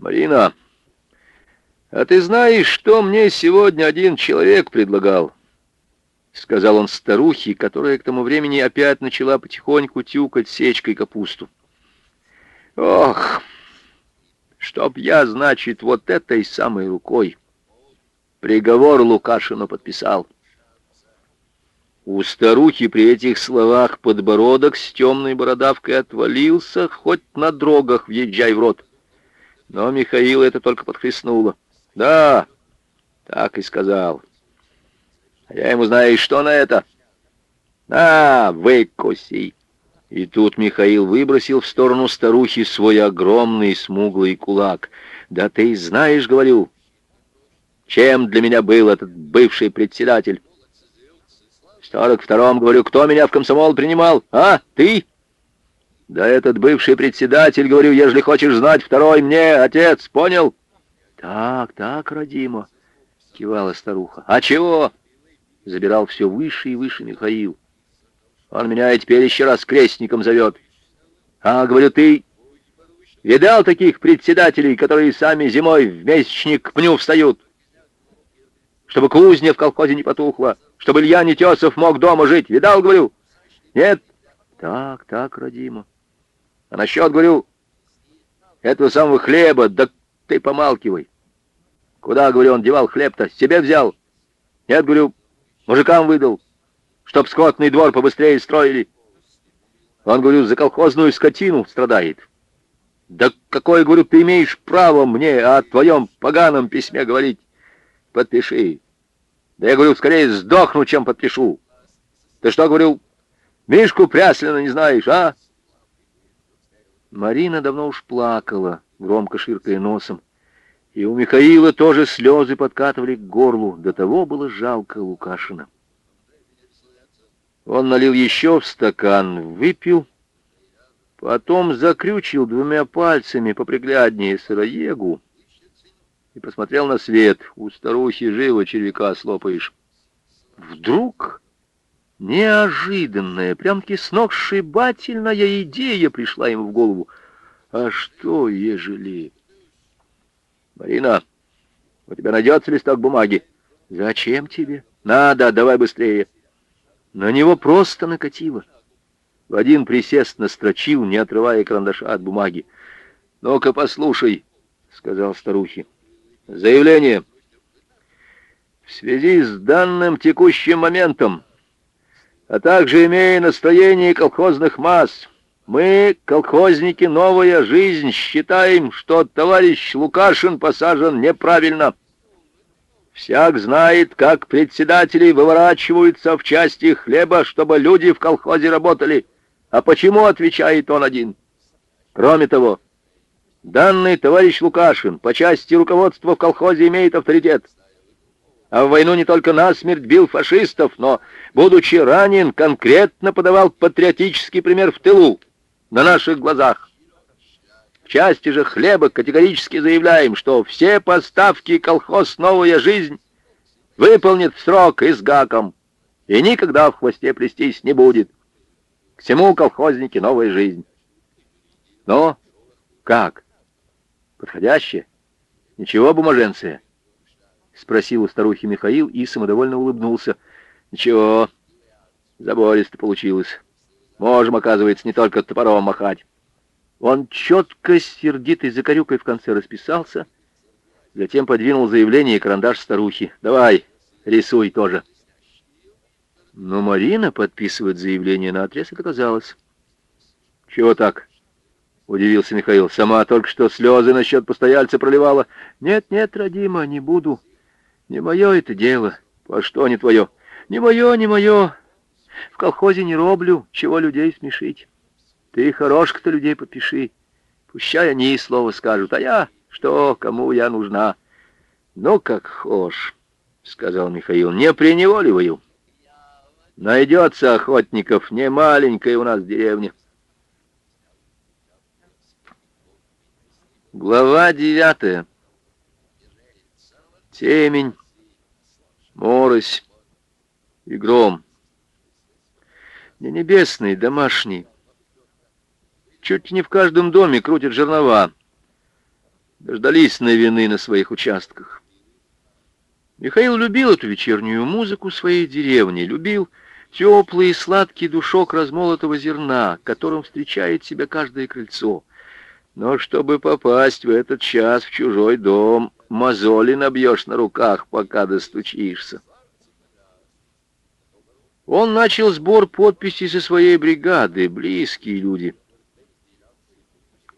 Марина, а ты знаешь, что мне сегодня один человек предлагал? Сказал он старухе, которая к тому времени опять начала потихоньку тюкать сечкой капусту. Ох, чтоб я, значит, вот этой самой рукой приговор Лукашину подписал. У старухи при этих словах подбородок с темной бородавкой отвалился, хоть на дрогах въезжай в рот. Но Михаил это только подхлестнуло. Да, так и сказал. А я ему, знаешь, что на это? На, выкуси. И тут Михаил выбросил в сторону старухи свой огромный смуглый кулак. «Да ты знаешь, — говорю, — чем для меня был этот бывший председатель? В сорок втором, говорю, кто меня в комсомол принимал? А, ты? Да этот бывший председатель, говорю, ежели хочешь знать, второй мне, отец, понял?» «Так, так, родимо», — кивала старуха. «А чего?» — забирал все выше и выше Михаил. Он меня и теперь еще раз крестником зовет. А, говорю, ты видал таких председателей, которые сами зимой в месячник к пню встают? Чтобы кузня в колхозе не потухла, чтобы Илья Нетесов мог дома жить. Видал, говорю? Нет? Так, так, родима. А насчет, говорю, этого самого хлеба, да ты помалкивай. Куда, говорю, он девал хлеб-то? Себе взял? Нет, говорю, мужикам выдал чтоб скотный двор побыстрее строили. Он, говорю, за колхозную скотину страдает. Да какое, говорю, ты имеешь право мне о твоем поганом письме говорить? Подпиши. Да я, говорю, скорее сдохну, чем подпишу. Ты что, говорю, Мишку Пряслина не знаешь, а? Марина давно уж плакала, громко ширкая носом. И у Михаила тоже слезы подкатывали к горлу. До того было жалко Лукашина. Он налил еще в стакан, выпил, потом закрючил двумя пальцами попригляднее сыроегу и посмотрел на свет. У старухи живо червяка слопаешь. Вдруг неожиданная, прям-таки сногсшибательная идея пришла ему в голову. А что, ежели... Марина, у тебя найдется листок бумаги? Зачем тебе? Надо, давай быстрее. На него просто накатило. В один присест настрочил, не отрывая карандаша от бумаги. «Ну-ка, послушай», — сказал старухе. «Заявление. В связи с данным текущим моментом, а также имея настроение колхозных масс, мы, колхозники «Новая жизнь», считаем, что товарищ Лукашин посажен неправильно». Всяк знает, как председатели выворачиваются в части хлеба, чтобы люди в колхозе работали. А почему, отвечает он один. Кроме того, данный товарищ Лукашин по части руководства в колхозе имеет авторитет. А в войну не только насмерть бил фашистов, но, будучи ранен, конкретно подавал патриотический пример в тылу, на наших глазах части же хлеба категорически заявляем, что все поставки колхоз «Новая жизнь» выполнит в срок и с гаком, и никогда в хвосте плестись не будет. К всему колхозники «Новая жизнь». Но как? Подходяще? Ничего, бумаженция? Спросил у старухи Михаил и самодовольно улыбнулся. Ничего, забористо получилось. Можем, оказывается, не только топором махать. Он четко, сердитой закорюкой в конце расписался, затем подвинул заявление и карандаш старухи. «Давай, рисуй тоже». Но Марина подписывает заявление на отрез отказалась. «Чего так?» — удивился Михаил. «Сама только что слезы насчет постояльца проливала». «Нет, нет, родима, не буду. Не мое это дело. А что не твое?» «Не мое, не мое. В колхозе не роблю, чего людей смешить». Ты хорош-то людей подпиши. Пущай они слово скажут, а я что, кому я нужна? Ну, как хошь, сказал Михаил, не преневоливаю. Найдется охотников, не маленькая у нас деревня. Глава девятая. Темень, морось и гром. Не небесный, домашний, Чуть не в каждом доме крутят жернова. дождались новины на своих участках. Михаил любил эту вечернюю музыку своей деревни, любил теплый и сладкий душок размолотого зерна, которым встречает себя каждое крыльцо. Но чтобы попасть в этот час в чужой дом, мозоли набьешь на руках, пока достучишься. Он начал сбор подписей со своей бригады, близкие люди.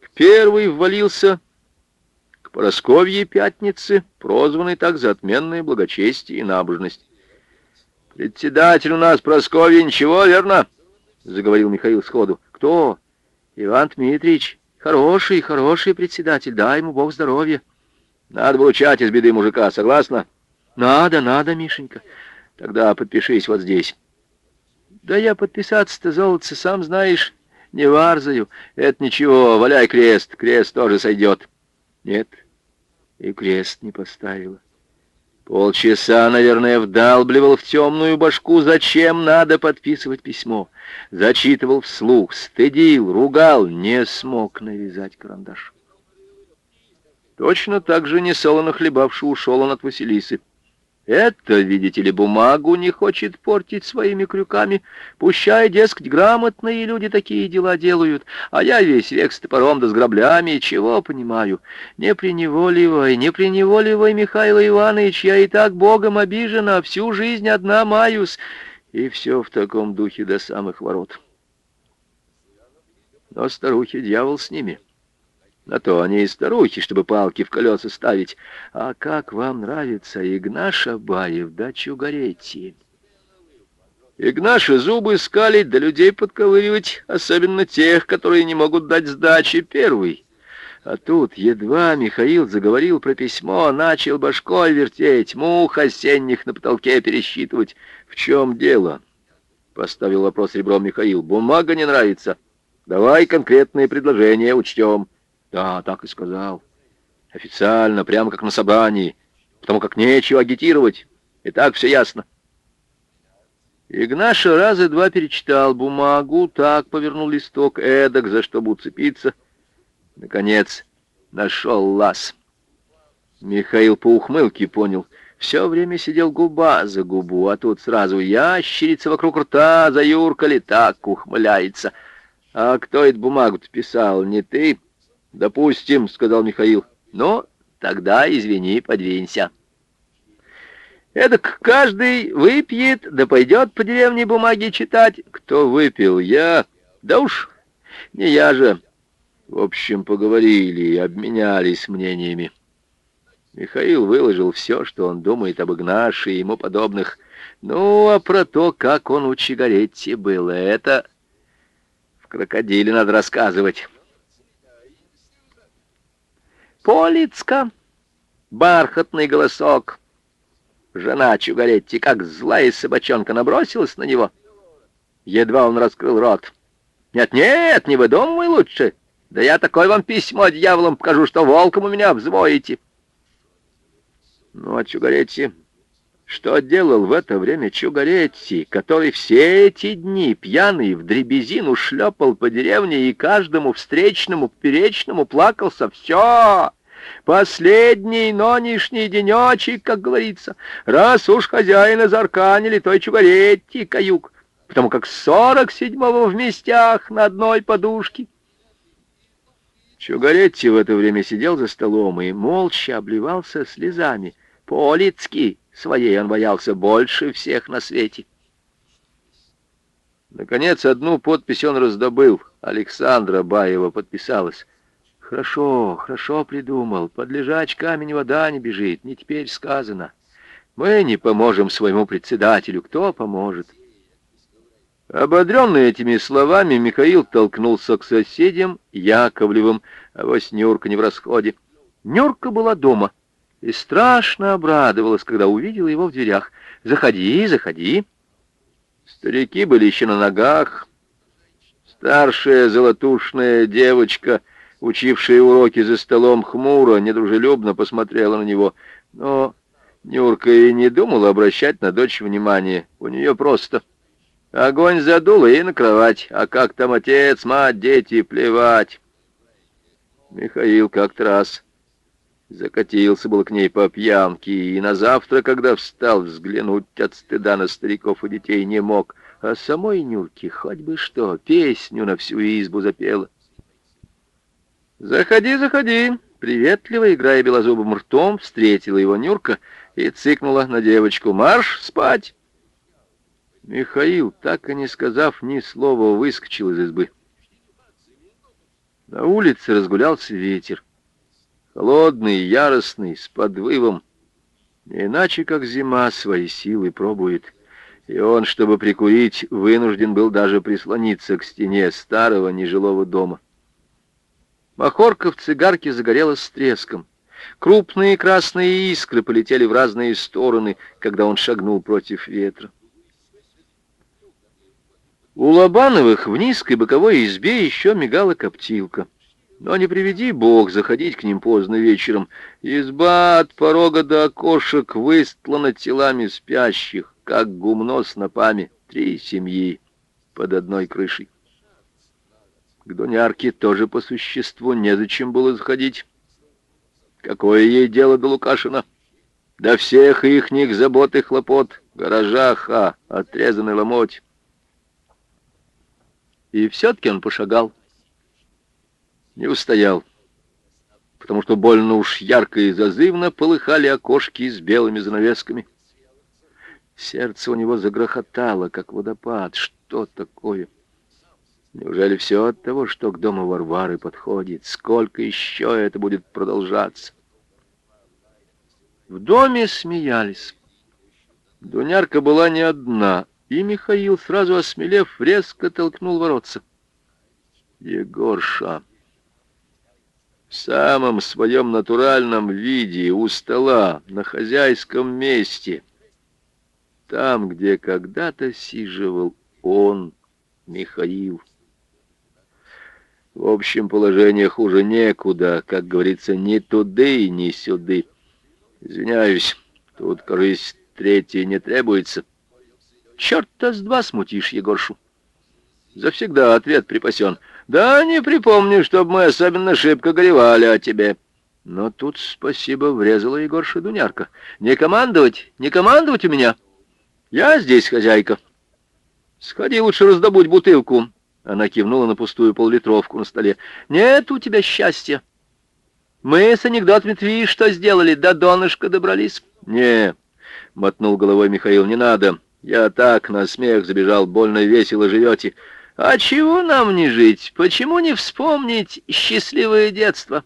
К первой ввалился к Поросковье Пятнице, прозванной так за отменное благочестие и набожность. «Председатель у нас Просковья ничего, верно?» — заговорил Михаил сходу. «Кто?» «Иван Дмитриевич. Хороший, хороший председатель. Дай ему Бог здоровья». «Надо выручать из беды мужика, согласна?» «Надо, надо, Мишенька. Тогда подпишись вот здесь». «Да я подписаться-то, золотце, сам знаешь, не варзаю. Это ничего, валяй крест, крест тоже сойдет». «Нет, и крест не поставила». Полчаса, наверное, вдалбливал в темную башку, зачем надо подписывать письмо. Зачитывал вслух, стыдил, ругал, не смог навязать карандаш. Точно так же несолоно хлебавший ушел он от Василисы. Это, видите ли, бумагу не хочет портить своими крюками. Пущай, дескать, грамотные люди такие дела делают, а я весь век с топором да с граблями, чего понимаю. Не преневоливай, не преневоливай, Михаил Иванович, я и так богом обижена, всю жизнь одна маюсь. И все в таком духе до самых ворот. Но старухи дьявол с ними. — на то они и старухи, чтобы палки в колеса ставить. А как вам нравится Игнаша Баев да Чугаретти? Игнаша зубы скалить, да людей подковыривать, особенно тех, которые не могут дать сдачи первый. А тут едва Михаил заговорил про письмо, начал башкой вертеть, мух осенних на потолке пересчитывать. В чем дело? Поставил вопрос ребром Михаил. Бумага не нравится. Давай конкретные предложения учтем. Да, так и сказал. Официально, прямо как на собрании, потому как нечего агитировать. И так все ясно. Игнаша раза два перечитал бумагу, так повернул листок, эдак, за что бы уцепиться. Наконец, нашел лаз. Михаил по ухмылке понял. Все время сидел губа за губу, а тут сразу ящерица вокруг рта заюркали, так ухмыляется. А кто эту бумагу-то писал, не ты? — «Допустим», — сказал Михаил. «Но тогда, извини, подвинься». Эдак каждый выпьет, да пойдет по деревне бумаги читать. Кто выпил? Я? Да уж, не я же. В общем, поговорили обменялись мнениями. Михаил выложил все, что он думает об Игнаше и ему подобных. Ну, а про то, как он у Чигаретти был, это в крокодиле надо рассказывать. Полицка, бархатный голосок. Жена Чугаретти, как злая собачонка, набросилась на него. Едва он раскрыл рот. «Нет-нет, не выдумывай лучше. Да я такое вам письмо дьяволом покажу, что волком у меня взвоите». Ну, а Чугаретти... Что делал в это время Чугаретти, который все эти дни пьяный в дребезину шлепал по деревне и каждому встречному, перечному плакался? Все! Последний нонешний денечек, как говорится. Раз уж хозяина зарканили, то и Чугаретти каюк, потому как сорок седьмого в местях на одной подушке. Чугаретти в это время сидел за столом и молча обливался слезами. Полицкий Своей он боялся больше всех на свете. Наконец, одну подпись он раздобыл. Александра Баева подписалась. «Хорошо, хорошо придумал. Под лежач камень вода не бежит. Не теперь сказано. Мы не поможем своему председателю. Кто поможет?» Ободренный этими словами, Михаил толкнулся к соседям, Яковлевым, а вось Нюрка не в расходе. Нюрка была дома — и страшно обрадовалась, когда увидела его в дверях. «Заходи, заходи!» Старики были еще на ногах. Старшая золотушная девочка, учившая уроки за столом хмуро, недружелюбно посмотрела на него. Но Нюрка и не думала обращать на дочь внимание. У нее просто огонь задуло и на кровать. А как там отец, мать, дети, плевать. Михаил как-то раз Закатился был к ней по пьянке, и на завтра, когда встал взглянуть от стыда на стариков и детей, не мог. А самой Нюрке хоть бы что, песню на всю избу запела. «Заходи, заходи!» Приветливо, играя белозубым ртом, встретила его Нюрка и цикнула на девочку. «Марш спать!» Михаил, так и не сказав ни слова, выскочил из избы. На улице разгулялся ветер. Холодный, яростный, с подвывом. Не иначе, как зима свои силы пробует. И он, чтобы прикурить, вынужден был даже прислониться к стене старого нежилого дома. Махорка в цигарке загорелась с треском. Крупные красные искры полетели в разные стороны, когда он шагнул против ветра. У Лобановых в низкой боковой избе еще мигала коптилка. Но не приведи бог заходить к ним поздно вечером. Изба от порога до окошек выстлана телами спящих, как гумно с напами. Три семьи под одной крышей. К Дунярке тоже по существу незачем было заходить. Какое ей дело до Лукашина? До всех ихних забот и хлопот, гаражах, а отрезанный ломоть. И все-таки он пошагал не устоял, потому что больно уж ярко и зазывно полыхали окошки с белыми занавесками. Сердце у него загрохотало, как водопад. Что такое? Неужели все от того, что к дому Варвары подходит? Сколько еще это будет продолжаться? В доме смеялись. Дунярка была не одна, и Михаил, сразу осмелев, резко толкнул воротца. Егорша в самом своем натуральном виде, у стола, на хозяйском месте, там, где когда-то сиживал он, Михаил. В общем положении хуже некуда, как говорится, ни туды, ни сюды. Извиняюсь, тут, кажись, третий не требуется. Черт-то с два смутишь, Егоршу. Завсегда ответ припасен — да не припомню, чтобы мы особенно шибко горевали о тебе. Но тут, спасибо, врезала Егор Шедунярка. Не командовать, не командовать у меня. Я здесь хозяйка. Сходи лучше раздобудь бутылку. Она кивнула на пустую поллитровку на столе. Нет у тебя счастья. Мы с анекдотами твои что сделали? До донышка добрались. Не, мотнул головой Михаил, не надо. Я так на смех забежал, больно весело живете. А чего нам не жить? Почему не вспомнить счастливое детство?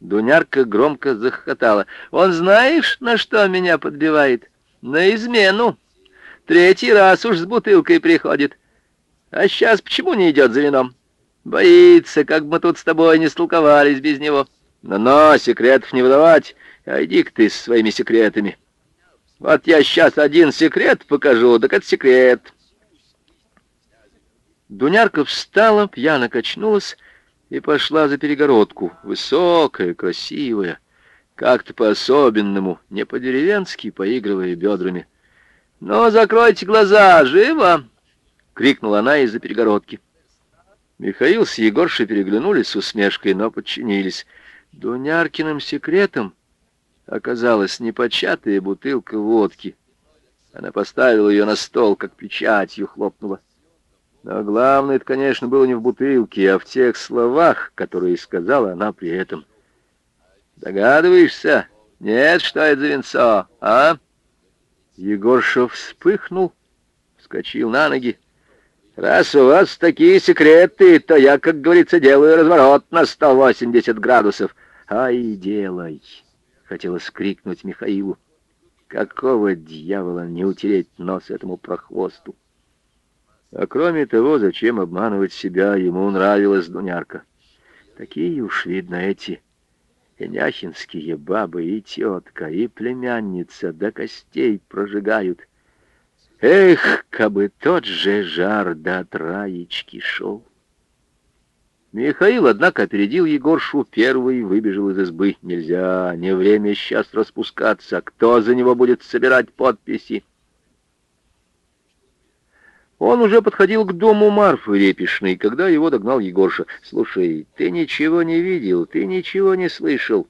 Дунярка громко захохотала. Он знаешь, на что меня подбивает? На измену. Третий раз уж с бутылкой приходит. А сейчас почему не идет за вином? Боится, как бы мы тут с тобой не столковались без него. Но-но, секретов не выдавать. А иди-ка ты с своими секретами. Вот я сейчас один секрет покажу, так это секрет. Дунярка встала, пьяно качнулась и пошла за перегородку, высокая, красивая, как-то по-особенному, не по-деревенски, поигрывая бедрами. «Ну, закройте глаза, живо!» — крикнула она из-за перегородки. Михаил с Егоршей переглянулись с усмешкой, но подчинились. Дуняркиным секретом оказалась непочатая бутылка водки. Она поставила ее на стол, как печатью хлопнула. Но главное, это, конечно, было не в бутылке, а в тех словах, которые сказала она при этом. «Догадываешься? Нет, что это за венцо, а?» Егоршев вспыхнул, вскочил на ноги. «Раз у вас такие секреты, то я, как говорится, делаю разворот на 180 градусов». «Ай, делай!» — хотелось крикнуть Михаилу. «Какого дьявола не утереть нос этому прохвосту?» А кроме того, зачем обманывать себя, ему нравилась Дунярка. Такие уж, видно, эти няхинские бабы и тетка, и племянница до костей прожигают. Эх, кабы тот же жар до траечки шел. Михаил, однако, опередил Егоршу, первый выбежал из избы. Нельзя, не время сейчас распускаться. Кто за него будет собирать подписи? Он уже подходил к дому Марфы Репишной, когда его догнал Егорша. «Слушай, ты ничего не видел, ты ничего не слышал.